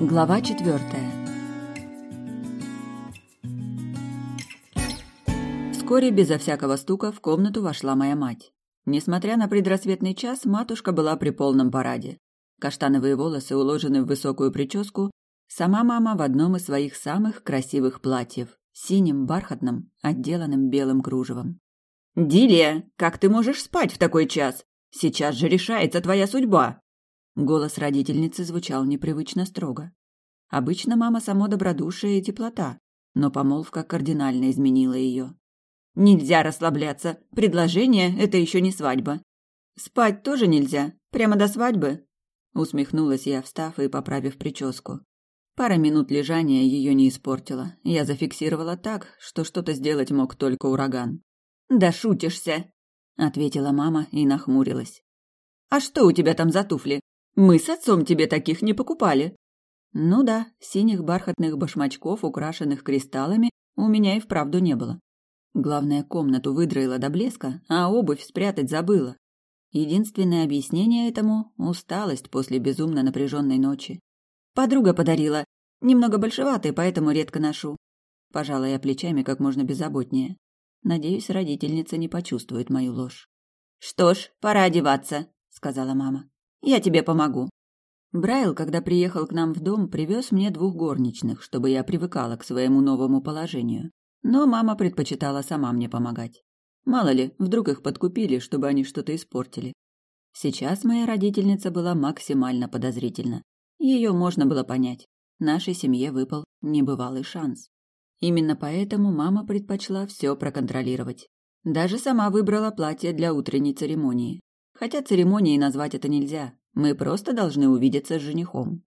Глава четвертая. Вскоре, безо всякого стука, в комнату вошла моя мать. Несмотря на предрассветный час, матушка была при полном параде. Каштановые волосы уложены в высокую прическу, сама мама в одном из своих самых красивых платьев, синим, бархатным, отделанным белым кружевом. «Дилия, как ты можешь спать в такой час? Сейчас же решается твоя судьба!» Голос родительницы звучал непривычно строго. Обычно мама само добродушие и теплота, но помолвка кардинально изменила ее. «Нельзя расслабляться. Предложение — это еще не свадьба. Спать тоже нельзя. Прямо до свадьбы?» Усмехнулась я, встав и поправив прическу. Пара минут лежания ее не испортила. Я зафиксировала так, что что-то сделать мог только ураган. «Да шутишься!» — ответила мама и нахмурилась. «А что у тебя там за туфли? Мы с отцом тебе таких не покупали. Ну да, синих бархатных башмачков, украшенных кристаллами, у меня и вправду не было. Главное, комнату выдроила до блеска, а обувь спрятать забыла. Единственное объяснение этому – усталость после безумно напряженной ночи. Подруга подарила. Немного большеватый, поэтому редко ношу. Пожала я плечами как можно беззаботнее. Надеюсь, родительница не почувствует мою ложь. «Что ж, пора одеваться», — сказала мама. Я тебе помогу. Брайл, когда приехал к нам в дом, привез мне двух горничных, чтобы я привыкала к своему новому положению. Но мама предпочитала сама мне помогать. Мало ли, вдруг их подкупили, чтобы они что-то испортили. Сейчас моя родительница была максимально подозрительна. Ее можно было понять. Нашей семье выпал небывалый шанс. Именно поэтому мама предпочла все проконтролировать. Даже сама выбрала платье для утренней церемонии. Хотя церемонией назвать это нельзя. Мы просто должны увидеться с женихом.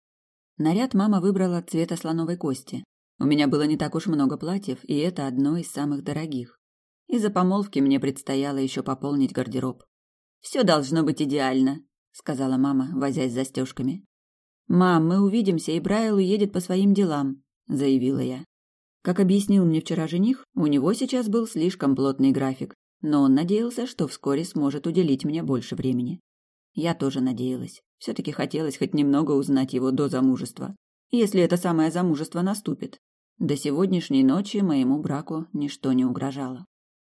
Наряд мама выбрала цвета слоновой кости. У меня было не так уж много платьев, и это одно из самых дорогих. Из-за помолвки мне предстояло еще пополнить гардероб. Все должно быть идеально, сказала мама, возясь с застежками. Мам, мы увидимся, и Брайл уедет по своим делам, заявила я. Как объяснил мне вчера жених, у него сейчас был слишком плотный график, но он надеялся, что вскоре сможет уделить мне больше времени. Я тоже надеялась. Все-таки хотелось хоть немного узнать его до замужества. Если это самое замужество наступит. До сегодняшней ночи моему браку ничто не угрожало.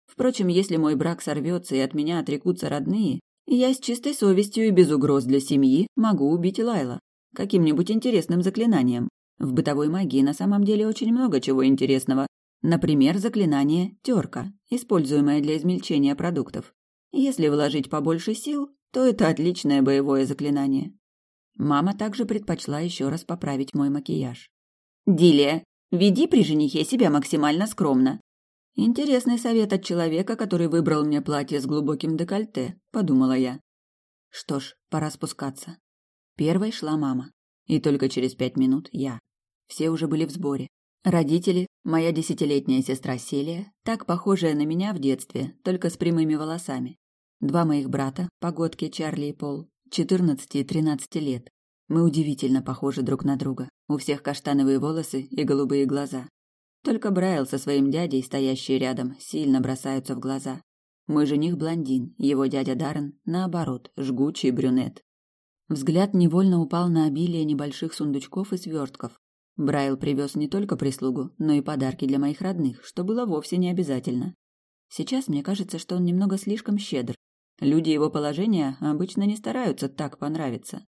Впрочем, если мой брак сорвется и от меня отрекутся родные, я с чистой совестью и без угроз для семьи могу убить Лайла каким-нибудь интересным заклинанием. В бытовой магии на самом деле очень много чего интересного, Например, заклинание «терка», используемое для измельчения продуктов. Если вложить побольше сил, то это отличное боевое заклинание. Мама также предпочла еще раз поправить мой макияж. «Дилия, веди при женихе себя максимально скромно». «Интересный совет от человека, который выбрал мне платье с глубоким декольте», — подумала я. Что ж, пора спускаться. Первой шла мама. И только через пять минут я. Все уже были в сборе. Родители, моя десятилетняя сестра Селия, так похожая на меня в детстве, только с прямыми волосами. Два моих брата, погодки Чарли и Пол, 14 и 13 лет. Мы удивительно похожи друг на друга. У всех каштановые волосы и голубые глаза. Только Брайл со своим дядей, стоящий рядом, сильно бросаются в глаза. Мой жених блондин, его дядя Даррен, наоборот, жгучий брюнет. Взгляд невольно упал на обилие небольших сундучков и свертков, Брайл привез не только прислугу, но и подарки для моих родных, что было вовсе не обязательно. Сейчас мне кажется, что он немного слишком щедр. Люди его положения обычно не стараются так понравиться.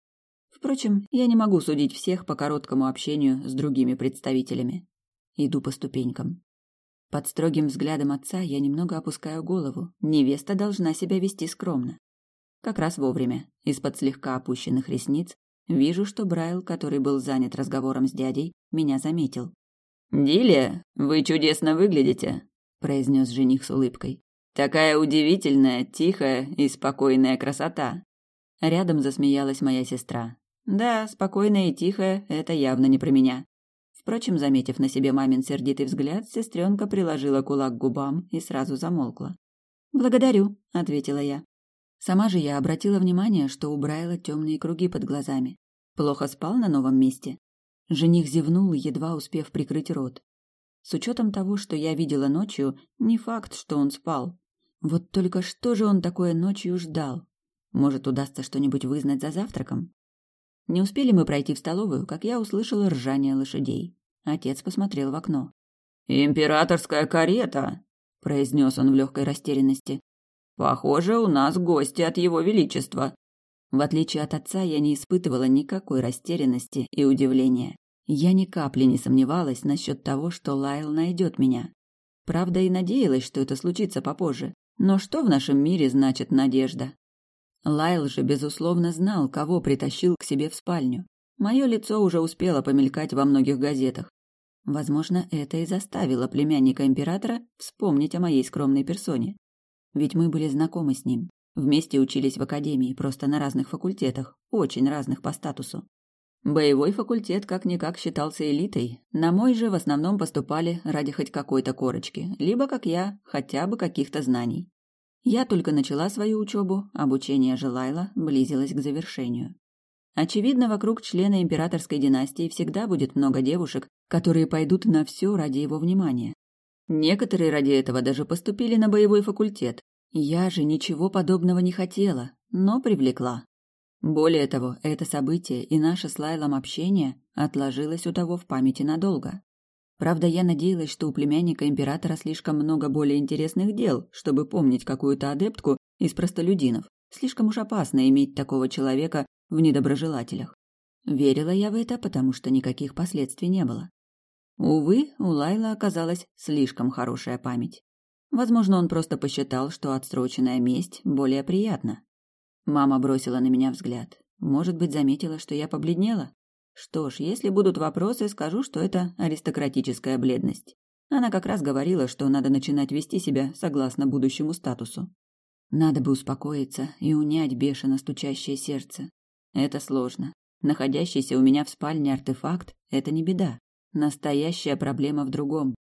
Впрочем, я не могу судить всех по короткому общению с другими представителями. Иду по ступенькам. Под строгим взглядом отца я немного опускаю голову. Невеста должна себя вести скромно. Как раз вовремя. Из-под слегка опущенных ресниц Вижу, что Брайл, который был занят разговором с дядей, меня заметил. «Дилия, вы чудесно выглядите», — произнес жених с улыбкой. «Такая удивительная, тихая и спокойная красота». Рядом засмеялась моя сестра. «Да, спокойная и тихая — это явно не про меня». Впрочем, заметив на себе мамин сердитый взгляд, сестренка приложила кулак к губам и сразу замолкла. «Благодарю», — ответила я. Сама же я обратила внимание, что у Брайла темные круги под глазами. Плохо спал на новом месте. Жених зевнул, едва успев прикрыть рот. С учетом того, что я видела ночью, не факт, что он спал. Вот только что же он такое ночью ждал? Может, удастся что-нибудь вызнать за завтраком? Не успели мы пройти в столовую, как я услышала ржание лошадей. Отец посмотрел в окно. «Императорская карета!» – произнес он в легкой растерянности. «Похоже, у нас гости от его величества». В отличие от отца, я не испытывала никакой растерянности и удивления. Я ни капли не сомневалась насчет того, что Лайл найдет меня. Правда, и надеялась, что это случится попозже. Но что в нашем мире значит надежда? Лайл же, безусловно, знал, кого притащил к себе в спальню. Мое лицо уже успело помелькать во многих газетах. Возможно, это и заставило племянника императора вспомнить о моей скромной персоне. Ведь мы были знакомы с ним. Вместе учились в академии, просто на разных факультетах, очень разных по статусу. Боевой факультет как-никак считался элитой. На мой же в основном поступали ради хоть какой-то корочки, либо, как я, хотя бы каких-то знаний. Я только начала свою учебу, обучение Желайла близилось к завершению. Очевидно, вокруг члена императорской династии всегда будет много девушек, которые пойдут на все ради его внимания. Некоторые ради этого даже поступили на боевой факультет. Я же ничего подобного не хотела, но привлекла. Более того, это событие и наше с Лайлом общение отложилось у того в памяти надолго. Правда, я надеялась, что у племянника императора слишком много более интересных дел, чтобы помнить какую-то адептку из простолюдинов. Слишком уж опасно иметь такого человека в недоброжелателях. Верила я в это, потому что никаких последствий не было. Увы, у Лайла оказалась слишком хорошая память. Возможно, он просто посчитал, что отсроченная месть более приятна. Мама бросила на меня взгляд. Может быть, заметила, что я побледнела? Что ж, если будут вопросы, скажу, что это аристократическая бледность. Она как раз говорила, что надо начинать вести себя согласно будущему статусу. Надо бы успокоиться и унять бешено стучащее сердце. Это сложно. Находящийся у меня в спальне артефакт – это не беда. Настоящая проблема в другом.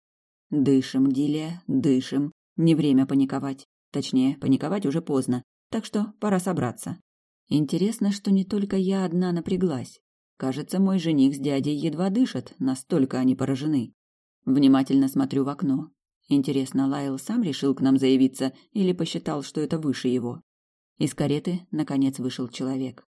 Дышим, Дилия, дышим. Не время паниковать. Точнее, паниковать уже поздно. Так что пора собраться. Интересно, что не только я одна напряглась. Кажется, мой жених с дядей едва дышат, настолько они поражены. Внимательно смотрю в окно. Интересно, Лайл сам решил к нам заявиться или посчитал, что это выше его? Из кареты, наконец, вышел человек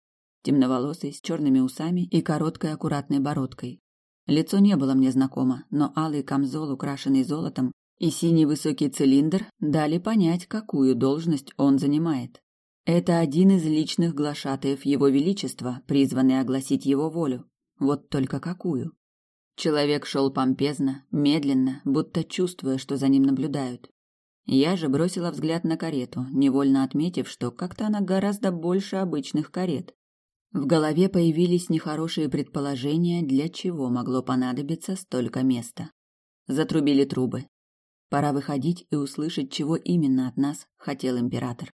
темноволосый, с черными усами и короткой аккуратной бородкой. Лицо не было мне знакомо, но алый камзол, украшенный золотом, и синий высокий цилиндр дали понять, какую должность он занимает. Это один из личных глашатаев Его Величества, призванный огласить его волю. Вот только какую? Человек шел помпезно, медленно, будто чувствуя, что за ним наблюдают. Я же бросила взгляд на карету, невольно отметив, что как-то она гораздо больше обычных карет. В голове появились нехорошие предположения, для чего могло понадобиться столько места. Затрубили трубы. Пора выходить и услышать, чего именно от нас хотел император.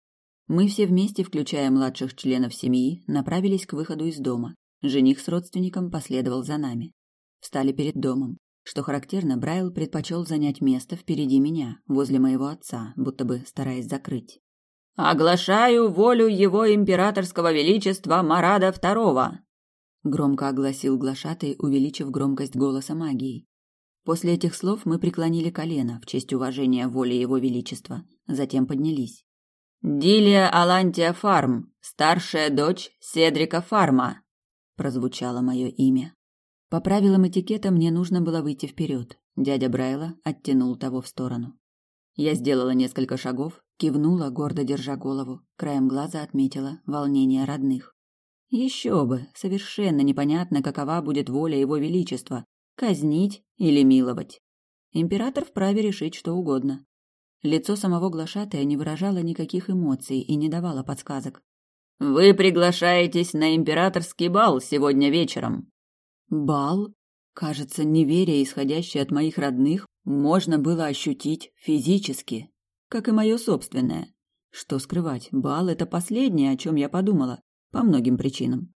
Мы все вместе, включая младших членов семьи, направились к выходу из дома. Жених с родственником последовал за нами. Встали перед домом. Что характерно, Брайл предпочел занять место впереди меня, возле моего отца, будто бы стараясь закрыть. Оглашаю волю его императорского величества Марада II, громко огласил глашатый, увеличив громкость голоса магии. После этих слов мы преклонили колено в честь уважения воли его величества, затем поднялись. Дилия Алантия Фарм, старшая дочь Седрика Фарма, прозвучало мое имя. По правилам этикета мне нужно было выйти вперед. Дядя Брайла оттянул того в сторону. Я сделала несколько шагов, кивнула, гордо держа голову, краем глаза отметила волнение родных. Еще бы, совершенно непонятно, какова будет воля его величества казнить или миловать. Император вправе решить что угодно. Лицо самого глашатая не выражало никаких эмоций и не давало подсказок. Вы приглашаетесь на императорский бал сегодня вечером. Бал? Кажется, неверие, исходящее от моих родных, можно было ощутить физически, как и мое собственное. Что скрывать, бал – это последнее, о чем я подумала, по многим причинам.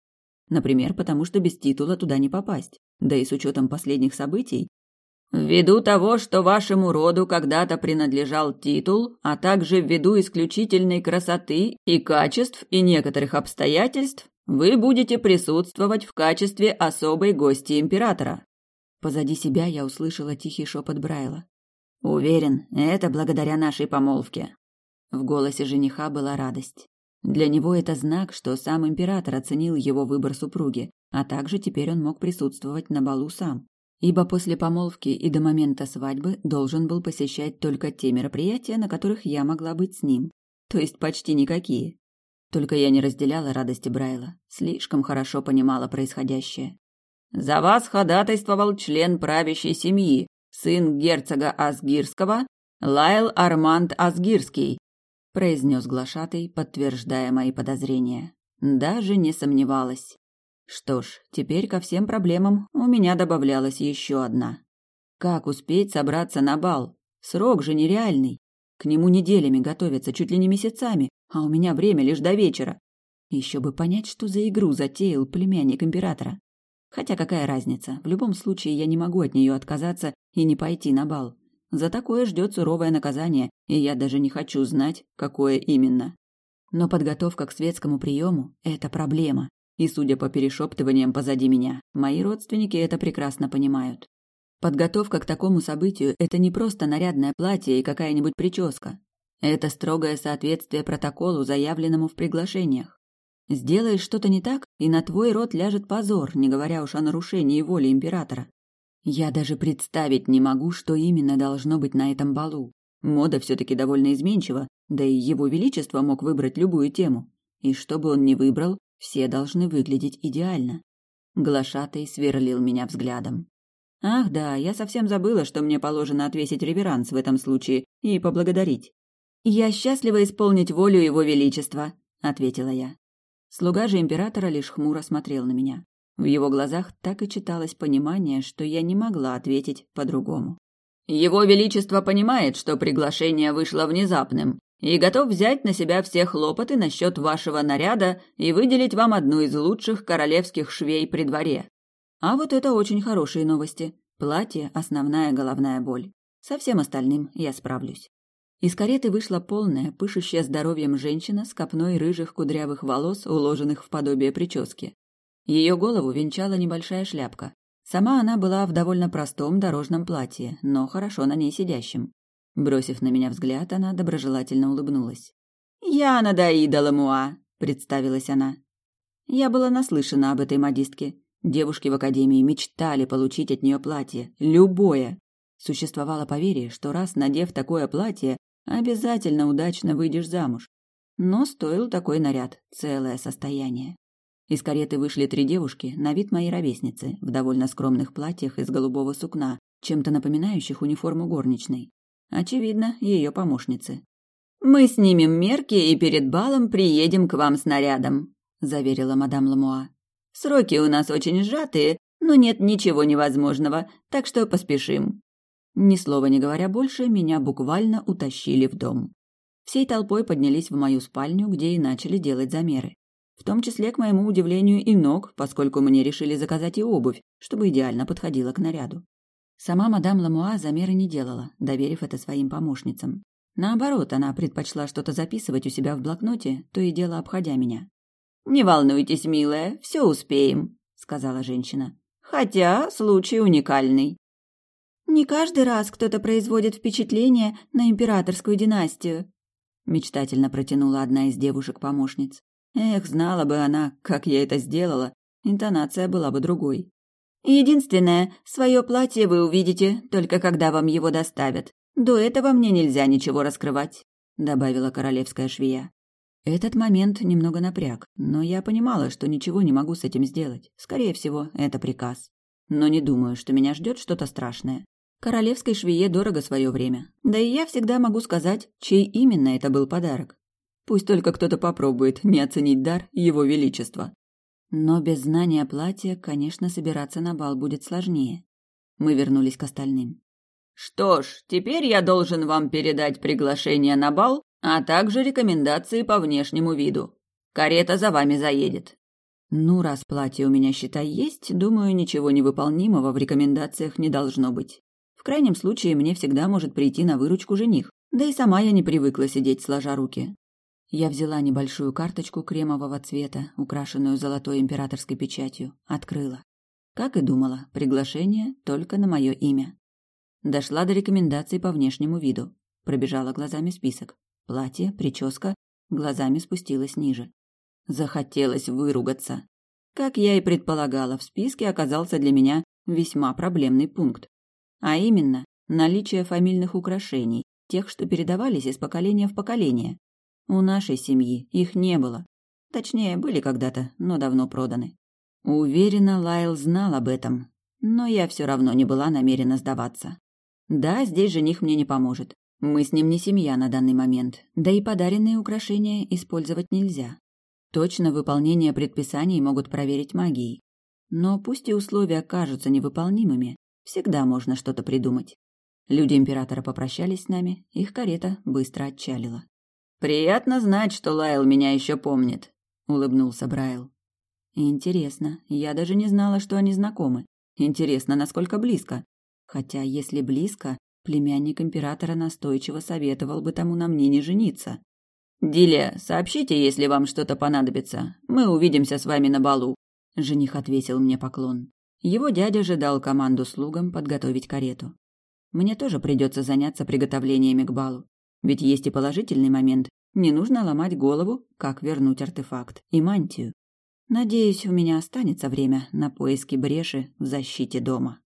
Например, потому что без титула туда не попасть, да и с учетом последних событий. Ввиду того, что вашему роду когда-то принадлежал титул, а также ввиду исключительной красоты и качеств и некоторых обстоятельств, вы будете присутствовать в качестве особой гости императора. Позади себя я услышала тихий шепот Брайла. Уверен, это благодаря нашей помолвке. В голосе жениха была радость. Для него это знак, что сам император оценил его выбор супруги, а также теперь он мог присутствовать на балу сам. Ибо после помолвки и до момента свадьбы должен был посещать только те мероприятия, на которых я могла быть с ним. То есть почти никакие. Только я не разделяла радости Брайла, слишком хорошо понимала происходящее. «За вас ходатайствовал член правящей семьи, сын герцога Асгирского, Лайл Арманд Асгирский», произнес глашатый, подтверждая мои подозрения. Даже не сомневалась. Что ж, теперь ко всем проблемам у меня добавлялась еще одна. Как успеть собраться на бал? Срок же нереальный. К нему неделями готовятся, чуть ли не месяцами, а у меня время лишь до вечера. Еще бы понять, что за игру затеял племянник императора. Хотя какая разница, в любом случае я не могу от нее отказаться и не пойти на бал. За такое ждет суровое наказание, и я даже не хочу знать, какое именно. Но подготовка к светскому приему – это проблема. И, судя по перешептываниям позади меня, мои родственники это прекрасно понимают. Подготовка к такому событию – это не просто нарядное платье и какая-нибудь прическа. Это строгое соответствие протоколу, заявленному в приглашениях. Сделаешь что-то не так, и на твой род ляжет позор, не говоря уж о нарушении воли императора. Я даже представить не могу, что именно должно быть на этом балу. Мода все-таки довольно изменчива, да и его величество мог выбрать любую тему. И что бы он ни выбрал, все должны выглядеть идеально. Глашатый сверлил меня взглядом. Ах да, я совсем забыла, что мне положено отвесить реверанс в этом случае и поблагодарить. «Я счастлива исполнить волю его величества», — ответила я. Слуга же императора лишь хмуро смотрел на меня. В его глазах так и читалось понимание, что я не могла ответить по-другому. «Его Величество понимает, что приглашение вышло внезапным, и готов взять на себя все хлопоты насчет вашего наряда и выделить вам одну из лучших королевских швей при дворе. А вот это очень хорошие новости. Платье – основная головная боль. Со всем остальным я справлюсь. Из кареты вышла полная, пышущая здоровьем женщина с копной рыжих кудрявых волос, уложенных в подобие прически. Ее голову венчала небольшая шляпка. Сама она была в довольно простом дорожном платье, но хорошо на ней сидящем. Бросив на меня взгляд, она доброжелательно улыбнулась. «Я Надаида Ламуа», — представилась она. Я была наслышана об этой модистке. Девушки в академии мечтали получить от нее платье, любое. Существовало поверье, что раз надев такое платье, обязательно удачно выйдешь замуж. Но стоил такой наряд целое состояние. Из кареты вышли три девушки, на вид моей ровесницы, в довольно скромных платьях из голубого сукна, чем-то напоминающих униформу горничной. Очевидно, ее помощницы. «Мы снимем мерки и перед балом приедем к вам с нарядом», – заверила мадам Ламуа. «Сроки у нас очень сжатые, но нет ничего невозможного, так что поспешим». Ни слова не говоря больше, меня буквально утащили в дом. Всей толпой поднялись в мою спальню, где и начали делать замеры. В том числе, к моему удивлению, и ног, поскольку мне решили заказать и обувь, чтобы идеально подходила к наряду. Сама мадам Ламуа замеры не делала, доверив это своим помощницам. Наоборот, она предпочла что-то записывать у себя в блокноте, то и дело обходя меня. «Не волнуйтесь, милая, все успеем», — сказала женщина. «Хотя случай уникальный». Не каждый раз кто-то производит впечатление на императорскую династию, мечтательно протянула одна из девушек-помощниц. Эх, знала бы она, как я это сделала, интонация была бы другой. Единственное, свое платье вы увидите только когда вам его доставят. До этого мне нельзя ничего раскрывать, добавила королевская швея. Этот момент немного напряг, но я понимала, что ничего не могу с этим сделать. Скорее всего, это приказ. Но не думаю, что меня ждет что-то страшное. Королевской швее дорого свое время. Да и я всегда могу сказать, чей именно это был подарок. Пусть только кто-то попробует не оценить дар его величества. Но без знания платья, конечно, собираться на бал будет сложнее. Мы вернулись к остальным. Что ж, теперь я должен вам передать приглашение на бал, а также рекомендации по внешнему виду. Карета за вами заедет. Ну, раз платье у меня, считай, есть, думаю, ничего невыполнимого в рекомендациях не должно быть. В крайнем случае мне всегда может прийти на выручку жених. Да и сама я не привыкла сидеть сложа руки. Я взяла небольшую карточку кремового цвета, украшенную золотой императорской печатью, открыла. Как и думала, приглашение только на мое имя. Дошла до рекомендаций по внешнему виду. Пробежала глазами список. Платье, прическа, глазами спустилась ниже. Захотелось выругаться. Как я и предполагала, в списке оказался для меня весьма проблемный пункт. А именно, наличие фамильных украшений, тех, что передавались из поколения в поколение. У нашей семьи их не было. Точнее, были когда-то, но давно проданы. Уверена, Лайл знал об этом, но я все равно не была намерена сдаваться. Да, здесь жених мне не поможет. Мы с ним не семья на данный момент, да и подаренные украшения использовать нельзя. Точно выполнение предписаний могут проверить магией. Но пусть и условия кажутся невыполнимыми, всегда можно что-то придумать. Люди императора попрощались с нами, их карета быстро отчалила. «Приятно знать, что Лайл меня еще помнит», — улыбнулся Брайл. «Интересно, я даже не знала, что они знакомы. Интересно, насколько близко. Хотя, если близко, племянник императора настойчиво советовал бы тому на мне не жениться. «Диля, сообщите, если вам что-то понадобится. Мы увидимся с вами на балу», — жених ответил мне поклон. Его дядя же дал команду слугам подготовить карету. Мне тоже придется заняться приготовлениями к балу. Ведь есть и положительный момент. Не нужно ломать голову, как вернуть артефакт и мантию. Надеюсь, у меня останется время на поиски бреши в защите дома.